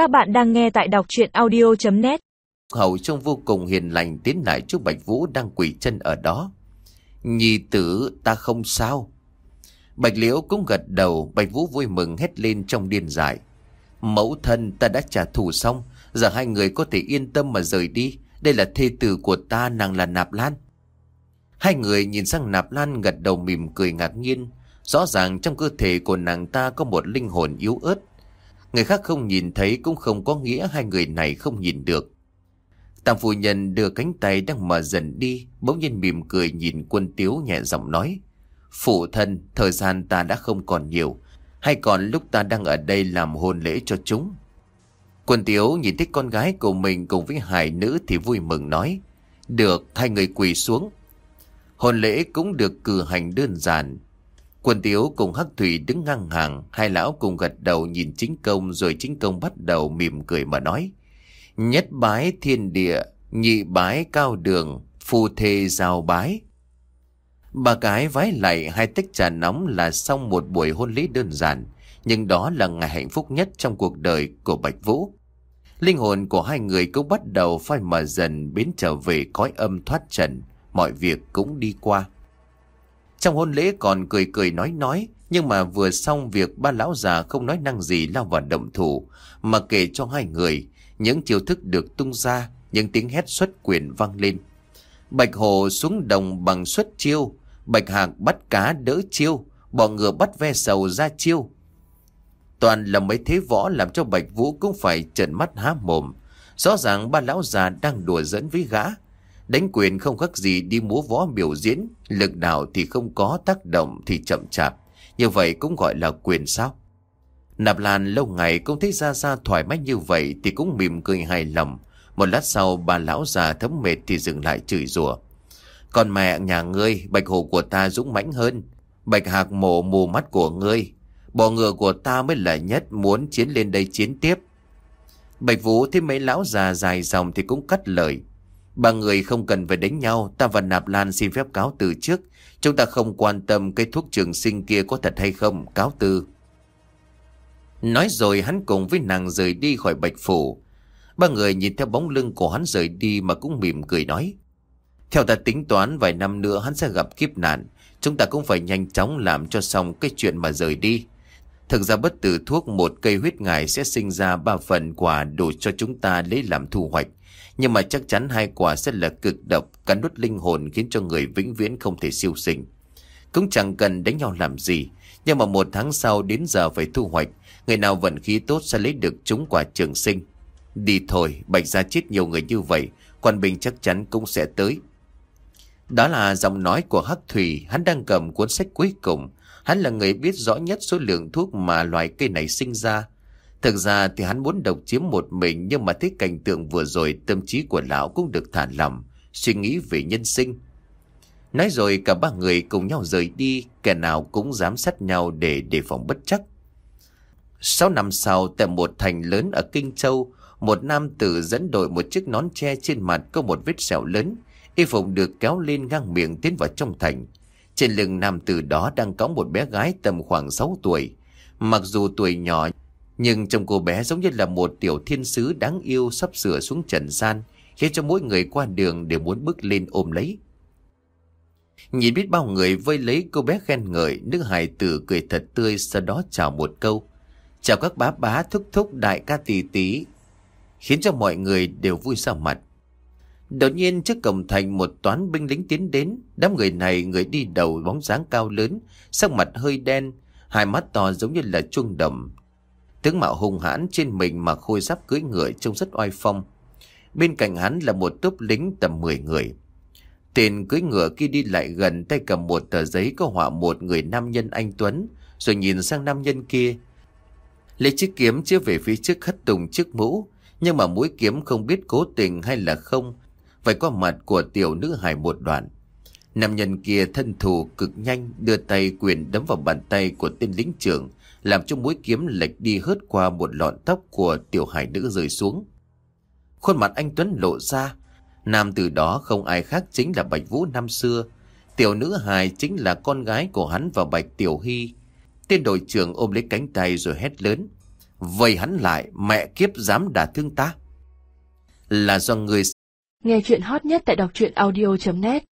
Các bạn đang nghe tại đọc chuyện audio.net Hậu trông vô cùng hiền lành tiến lại trước Bạch Vũ đang quỳ chân ở đó. Nhi tử ta không sao. Bạch Liễu cũng gật đầu, Bạch Vũ vui mừng hét lên trong điên dại. Mẫu thân ta đã trả thù xong, giờ hai người có thể yên tâm mà rời đi. Đây là thê tử của ta, nàng là Nạp Lan. Hai người nhìn sang Nạp Lan gật đầu mỉm cười ngạc nhiên. Rõ ràng trong cơ thể của nàng ta có một linh hồn yếu ớt. Người khác không nhìn thấy cũng không có nghĩa hai người này không nhìn được. Tam phu nhân đưa cánh tay đang mở dần đi, bỗng nhiên mỉm cười nhìn quân tiếu nhẹ giọng nói. Phụ thân, thời gian ta đã không còn nhiều, hay còn lúc ta đang ở đây làm hôn lễ cho chúng. Quân tiếu nhìn thấy con gái của mình cùng với hải nữ thì vui mừng nói. Được, hai người quỳ xuống. Hôn lễ cũng được cử hành đơn giản. Quân tiếu cùng Hắc Thủy đứng ngang hàng, hai lão cùng gật đầu nhìn chính công rồi chính công bắt đầu mỉm cười mà nói. Nhất bái thiên địa, nhị bái cao đường, phu thê giao bái. Bà cái vái lại hai tách trà nóng là xong một buổi hôn lễ đơn giản, nhưng đó là ngày hạnh phúc nhất trong cuộc đời của Bạch Vũ. Linh hồn của hai người cũng bắt đầu phai mờ dần biến trở về cõi âm thoát trần, mọi việc cũng đi qua. Trong hôn lễ còn cười cười nói nói, nhưng mà vừa xong việc ba lão già không nói năng gì lao vào động thủ, mà kể cho hai người, những chiêu thức được tung ra, những tiếng hét xuất quyền vang lên. Bạch Hồ xuống đồng bằng xuất chiêu, Bạch Hạc bắt cá đỡ chiêu, bò ngựa bắt ve sầu ra chiêu. Toàn là mấy thế võ làm cho Bạch Vũ cũng phải trợn mắt há mồm. Rõ ràng ba lão già đang đùa dẫn với gã. Đánh quyền không khác gì đi múa võ biểu diễn, lực nào thì không có tác động thì chậm chạp. Như vậy cũng gọi là quyền sao? Nạp Lan lâu ngày cũng thấy gia gia thoải mái như vậy thì cũng mỉm cười hài lòng. Một lát sau bà lão già thấm mệt thì dừng lại chửi rủa. Còn mẹ nhà ngươi, bạch hồ của ta dũng mãnh hơn. Bạch hạc mổ mù mắt của ngươi. Bò ngựa của ta mới là nhất muốn chiến lên đây chiến tiếp. Bạch Vũ thấy mấy lão già dài dòng thì cũng cắt lời. Ba người không cần phải đánh nhau, ta và Nạp Lan xin phép cáo từ trước. Chúng ta không quan tâm cái thuốc trường sinh kia có thật hay không, cáo từ. Nói rồi hắn cùng với nàng rời đi khỏi Bạch Phủ. Ba người nhìn theo bóng lưng của hắn rời đi mà cũng mỉm cười nói. Theo ta tính toán vài năm nữa hắn sẽ gặp kiếp nạn. Chúng ta cũng phải nhanh chóng làm cho xong cái chuyện mà rời đi. Thực ra bất tử thuốc một cây huyết ngài sẽ sinh ra ba phần quả đủ cho chúng ta lấy làm thu hoạch. Nhưng mà chắc chắn hai quả sẽ là cực độc, cắn đốt linh hồn khiến cho người vĩnh viễn không thể siêu sinh. Cũng chẳng cần đánh nhau làm gì, nhưng mà một tháng sau đến giờ phải thu hoạch, người nào vận khí tốt sẽ lấy được chúng quả trường sinh. Đi thôi, bạch ra chết nhiều người như vậy, quan bình chắc chắn cũng sẽ tới. Đó là giọng nói của Hắc Thủy, hắn đang cầm cuốn sách cuối cùng. Hắn là người biết rõ nhất số lượng thuốc mà loài cây này sinh ra. Thực ra thì hắn muốn độc chiếm một mình nhưng mà thấy cảnh tượng vừa rồi tâm trí của lão cũng được thả lỏng, suy nghĩ về nhân sinh. Nói rồi cả ba người cùng nhau rời đi, kẻ nào cũng giám sát nhau để đề phòng bất chắc. Sáu năm sau, tại một thành lớn ở Kinh Châu, một nam tử dẫn đội một chiếc nón tre trên mặt có một vết sẹo lớn, y phục được kéo lên ngang miệng tiến vào trong thành. Trên lưng nam tử đó đang có một bé gái tầm khoảng 6 tuổi. Mặc dù tuổi nhỏ, nhưng trong cô bé giống như là một tiểu thiên sứ đáng yêu sắp sửa xuống trần gian, khiến cho mỗi người qua đường đều muốn bước lên ôm lấy. Nhìn biết bao người vây lấy cô bé khen ngợi, nước hài tử cười thật tươi sau đó chào một câu. Chào các bá bá thúc thúc đại ca tỷ tỷ, khiến cho mọi người đều vui sao mặt. Đột nhiên trước cổng thành một toán binh lính tiến đến, đám người này người đi đầu bóng dáng cao lớn, sắc mặt hơi đen, hai mắt to giống như là chuông đồng. Tướng mạo hung hãn trên mình mà khôi giáp cưỡi ngựa trông rất oai phong. Bên cạnh hắn là một tốp lính tầm 10 người. Tên cưỡi ngựa kia đi lại gần tay cầm một tờ giấy có họa một người nam nhân anh Tuấn, rồi nhìn sang nam nhân kia. Lấy chiếc kiếm chĩa về phía trước hất tùng chiếc mũ, nhưng mà mũi kiếm không biết cố tình hay là không, phải qua mặt của tiểu nữ hài một đoạn. Nam nhân kia thân thủ cực nhanh đưa tay quyền đấm vào bàn tay của tên lính trưởng, làm cho mũi kiếm lệch đi hớt qua một lọn tóc của tiểu hải nữ rơi xuống. Khuôn mặt anh Tuấn lộ ra, nam từ đó không ai khác chính là Bạch Vũ năm xưa. Tiểu nữ hài chính là con gái của hắn và Bạch Tiểu Hy. Tên đội trưởng ôm lấy cánh tay rồi hét lớn. Vây hắn lại mẹ kiếp dám đả thương ta Là do người Nghe chuyện hot nhất tại đọc truyện audio.net